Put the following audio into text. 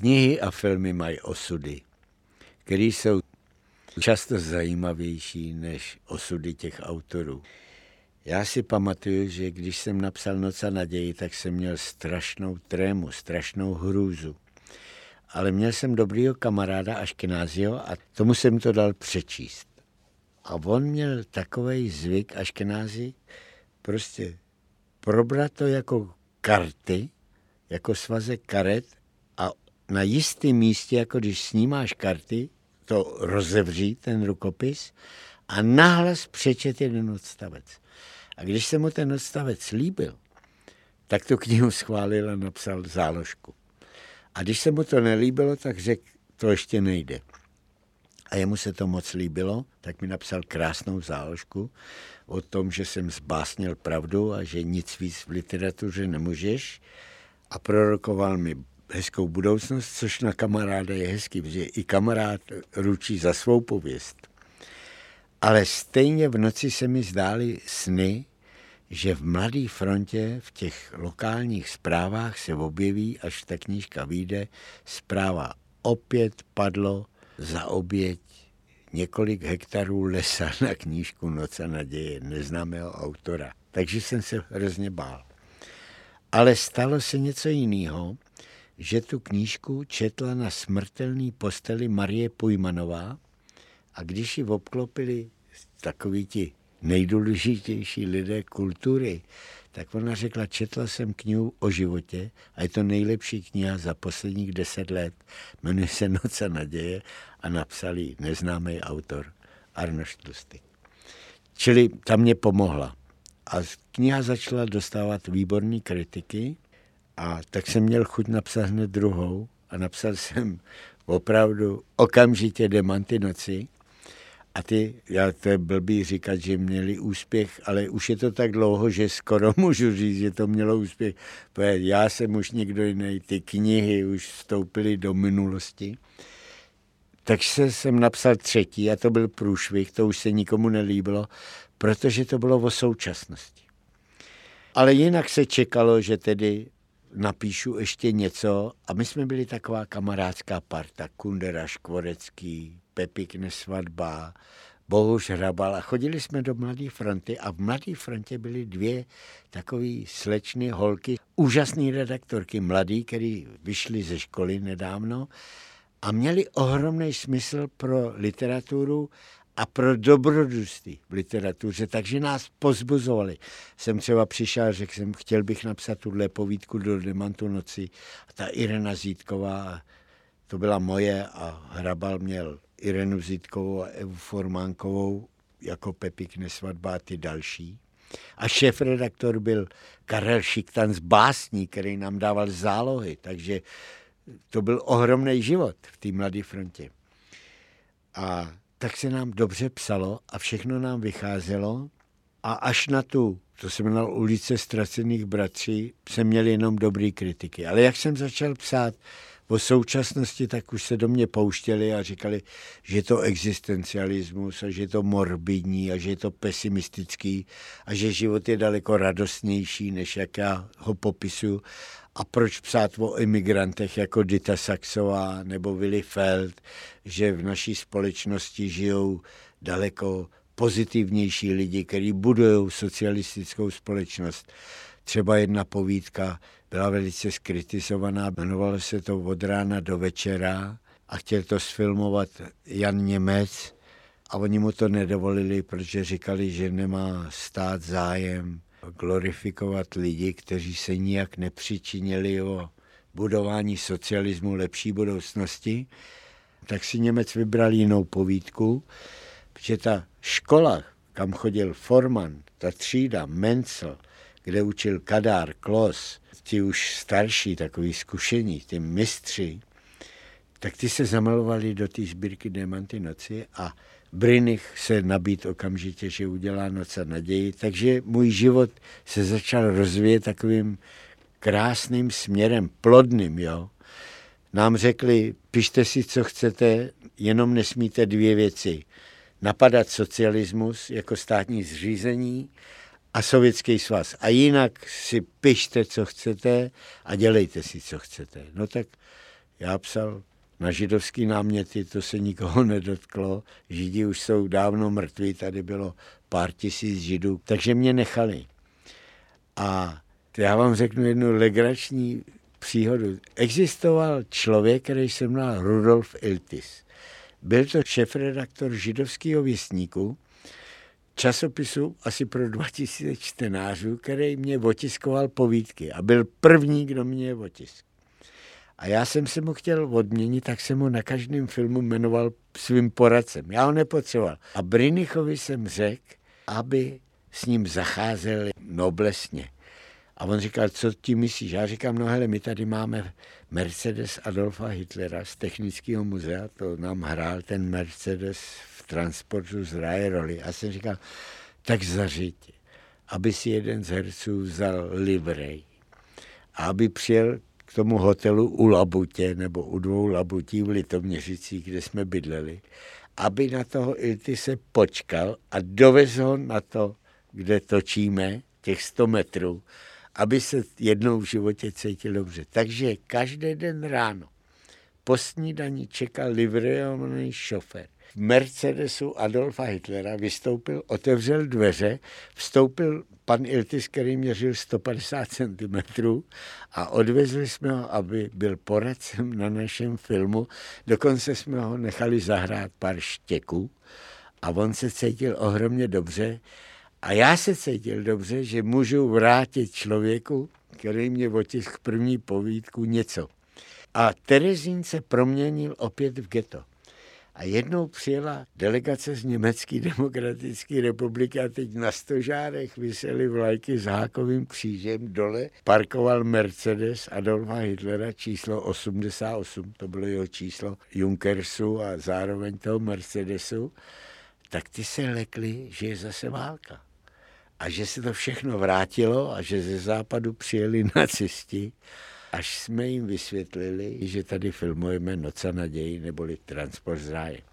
Knihy a filmy mají osudy, které jsou často zajímavější než osudy těch autorů. Já si pamatuju, že když jsem napsal Noc a naději, tak jsem měl strašnou trému, strašnou hrůzu. Ale měl jsem dobrýho kamaráda Aškenázio a tomu jsem to dal přečíst. A on měl takový zvyk Aškenázi prostě probrat to jako karty, jako svazek karet na jistém místě, jako když snímáš karty, to rozevří ten rukopis a nahlas přečet jeden odstavec. A když se mu ten odstavec líbil, tak tu knihu schválil a napsal záložku. A když se mu to nelíbilo, tak řekl, to ještě nejde. A jemu se to moc líbilo, tak mi napsal krásnou záložku o tom, že jsem zbásnil pravdu a že nic víc v literatuře nemůžeš. A prorokoval mi hezkou budoucnost, což na kamaráda je hezký, protože i kamarád ručí za svou pověst. Ale stejně v noci se mi zdály sny, že v Mladé frontě v těch lokálních zprávách se objeví, až ta knížka vyjde, zpráva opět padlo za oběť několik hektarů lesa na knížku Noc a naděje neznámého autora. Takže jsem se hrozně bál. Ale stalo se něco jiného, že tu knížku četla na smrtelný posteli Marie Pujmanová a když ji obklopili takoví ti nejdůležitější lidé kultury, tak ona řekla, četla jsem knihu o životě a je to nejlepší kniha za posledních deset let. Jmenuje se Noc a naděje a napsal ji neznámý autor Arnoš Tlustý. Čili tam mě pomohla. A kniha začala dostávat výborné kritiky a tak jsem měl chuť napsat hned druhou a napsal jsem opravdu okamžitě Demanty noci, a ty, já to je blbý říkat, že měli úspěch, ale už je to tak dlouho, že skoro můžu říct, že to mělo úspěch. Já jsem už někdo jiný, ty knihy už vstoupily do minulosti. Takže jsem napsal třetí a to byl průšvih, to už se nikomu nelíbilo, protože to bylo o současnosti. Ale jinak se čekalo, že tedy napíšu ještě něco. A my jsme byli taková kamarádská parta, Kundera, Škvorecký, Pepik nesvadba, Bohuž Hrabal. A chodili jsme do Mladé fronty. A v Mladé frontě byly dvě takové slečny holky, úžasné redaktorky, mladý, který vyšly ze školy nedávno. A měli ohromný smysl pro literaturu a pro dobrodružství v literatuře, takže nás pozbuzovali. Jsem třeba přišel řekl jsem, chtěl bych napsat tuhle povídku do Demantu noci. A ta Irena Zítková, to byla moje a Hrabal měl Irenu Zitkovou a Evu Formánkovou jako Pepik Nesvadba a ty další. A šéf-redaktor byl Karel Šiktan z Básní, který nám dával zálohy, takže to byl ohromný život v té mladé frontě. A tak se nám dobře psalo a všechno nám vycházelo a až na tu, to se jmenovalo ulice ztracených bratří, jsem měl jenom dobrý kritiky. Ale jak jsem začal psát o současnosti, tak už se do mě pouštěli a říkali, že je to existencialismus a že je to morbidní a že je to pesimistický a že život je daleko radostnější, než jak já ho popisuju. A proč psát o imigrantech jako Dita Saxová nebo Willy Feld, že v naší společnosti žijou daleko pozitivnější lidi, kteří budují socialistickou společnost. Třeba jedna povídka byla velice skritizovaná, jmenovalo se to Od rána do večera a chtěl to sfilmovat Jan Němec a oni mu to nedovolili, protože říkali, že nemá stát zájem glorifikovat lidi, kteří se nijak nepřičinili o budování socialismu lepší budoucnosti, tak si Němec vybral jinou povídku, protože ta škola, kam chodil Forman, ta třída, Mencel, kde učil Kadár, Klos, ti už starší, takový zkušení, ty mistři, tak ty se zamalovali do té sbírky Demanty noci a Brinich se nabít okamžitě, že udělá noc a naději. Takže můj život se začal rozvíjet takovým krásným směrem, plodným, jo. Nám řekli, pište si, co chcete, jenom nesmíte dvě věci. Napadat socialismus jako státní zřízení a Sovětský svaz. A jinak si pište, co chcete a dělejte si, co chcete. No tak Já psal na židovský náměty, to se nikoho nedotklo. Židi už jsou dávno mrtví, tady bylo pár tisíc židů, takže mě nechali. A já vám řeknu jednu legrační příhodu. Existoval člověk, který se jmenoval Rudolf Iltis. Byl to šefredaktor židovského věstníku, časopisu asi pro 2000 čtenářů, který mě otiskoval povídky a byl první, kdo mě otisk. A já jsem se mu chtěl odměnit, tak jsem mu na každém filmu jmenoval svým poradcem. Já ho nepotřeboval. A Brinichovi jsem řekl, aby s ním zacházel noblesně. A on říkal, co ti myslíš? Já říkám, no hele, my tady máme Mercedes Adolfa Hitlera z Technického muzea, to nám hrál ten Mercedes v transportu z roli. A jsem říkal, tak zařiď, aby si jeden z herců vzal livrej a aby přijel k tomu hotelu u Labutě nebo u dvou Labutí v Litoměřicích, kde jsme bydleli, aby na toho Ilty se počkal a dovez ho na to, kde točíme, těch 100 metrů, aby se jednou v životě cítil dobře. Takže každý den ráno po snídaní čekal livreovaný šofer. V Mercedesu Adolfa Hitlera vystoupil, otevřel dveře, vstoupil pan Iltis, který měřil 150 cm a odvezli jsme ho, aby byl poradcem na našem filmu. Dokonce jsme ho nechali zahrát pár štěků a on se cítil ohromně dobře. A já se cítil dobře, že můžu vrátit člověku, který mě otisk první povídku, něco. A Terezín se proměnil opět v ghetto. A jednou přijela delegace z Německé demokratické republiky a teď na stožárech vysely vlajky s hákovým křížem. Dole parkoval Mercedes Adolfa Hitlera číslo 88, to bylo jeho číslo Junkersu a zároveň toho Mercedesu. Tak ty se lekli, že je zase válka a že se to všechno vrátilo a že ze západu přijeli nacisti, až jsme jim vysvětlili, že tady filmujeme Noc a naději neboli Transport z ráje.